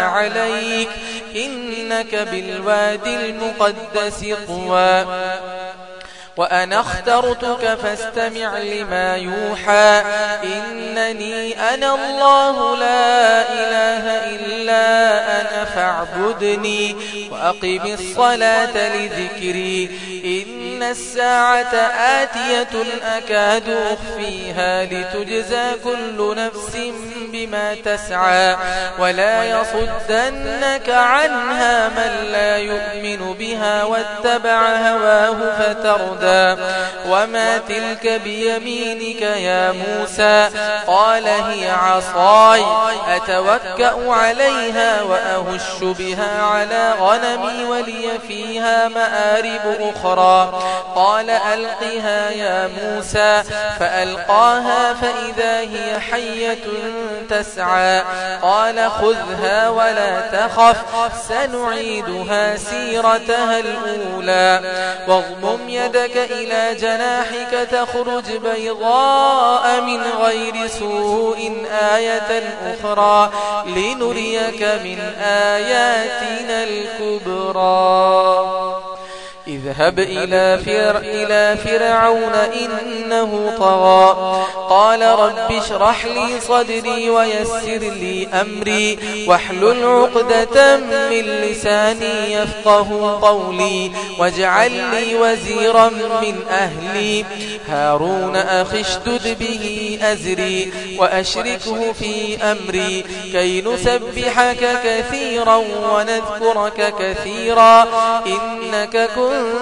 عليك إنك بالواد المقدس قوى وأنا اخترتك فاستمع لما يوحى. إنني أنا الله لا إله إلا أنا فاعبدني وأقم الصلاة لذكري. إنني إن الساعة آتية أكاد أخفيها لتجزى كل نفس بما تسعى ولا يصدنك عنها من لا يؤمن بها واتبع هواه فتردى وما تلك بيمينك يا موسى قال هي عصاي أتوكأ عليها وأهش بها على غنمي ولي فيها مآرب أخرى قال ألقها يا موسى فألقاها فإذا هي حية تسعى. قال خذها ولا تخف سنعيدها سيرتها الأولى. واغمم يدك إلى جناحك تخرج بيضاء من غير سوء آية أخرى. لنريك من آياتنا الكبرى. اذهب إلى, فر إلى فرعون إنه طغى. قال رب اشرح لي صدري ويسر لي أمري. واحلل عقدة من لساني يفقه قولي. واجعل لي وزيرا من أهلي. هارون أخي اشتد به أزري وأشركه في أمري. كي نسبحك كثيرا ونذكرك كثيرا. إنك كنت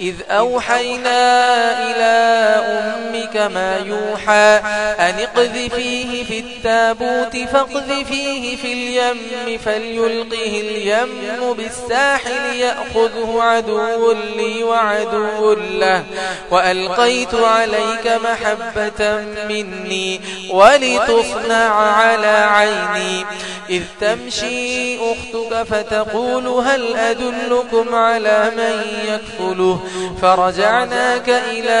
إذ أوحينا إلى أمك ما يوحى أن اقذفيه في التابوت فاقذفيه في اليم فليلقه اليم بالساحل يأخذه عدو لي وعدو له وألقيت عليك محبة مني ولتصنع على عيني إذ تمشي أختك فتقول هل أدلكم على من يكفله فرجعناك إلى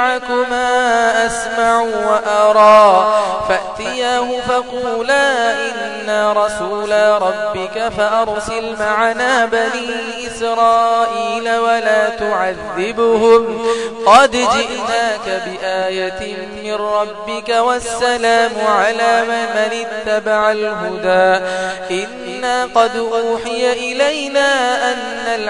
معكما أسمع وأرى. فأتياه فقولا إنا رسول ربك فأرسل معنا بني إسرائيل ولا تعذبهم. قد جئناك بآية من ربك والسلام على من اتبع الهدى. إنا قد أوحي إلينا أن العالمين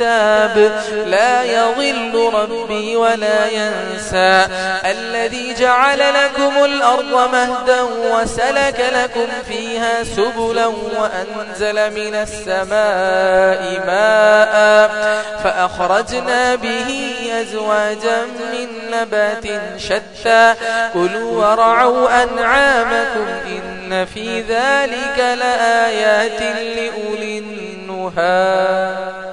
الكتاب لا يضل ربي ولا ينسى. الذي جعل لكم الأرض مهدا وسلك لكم فيها سبلا وأنزل من السماء ماء فأخرجنا به أزواجا من نبات شتى. كلوا ورعوا أنعامكم إن في ذلك لآيات لأولي النهار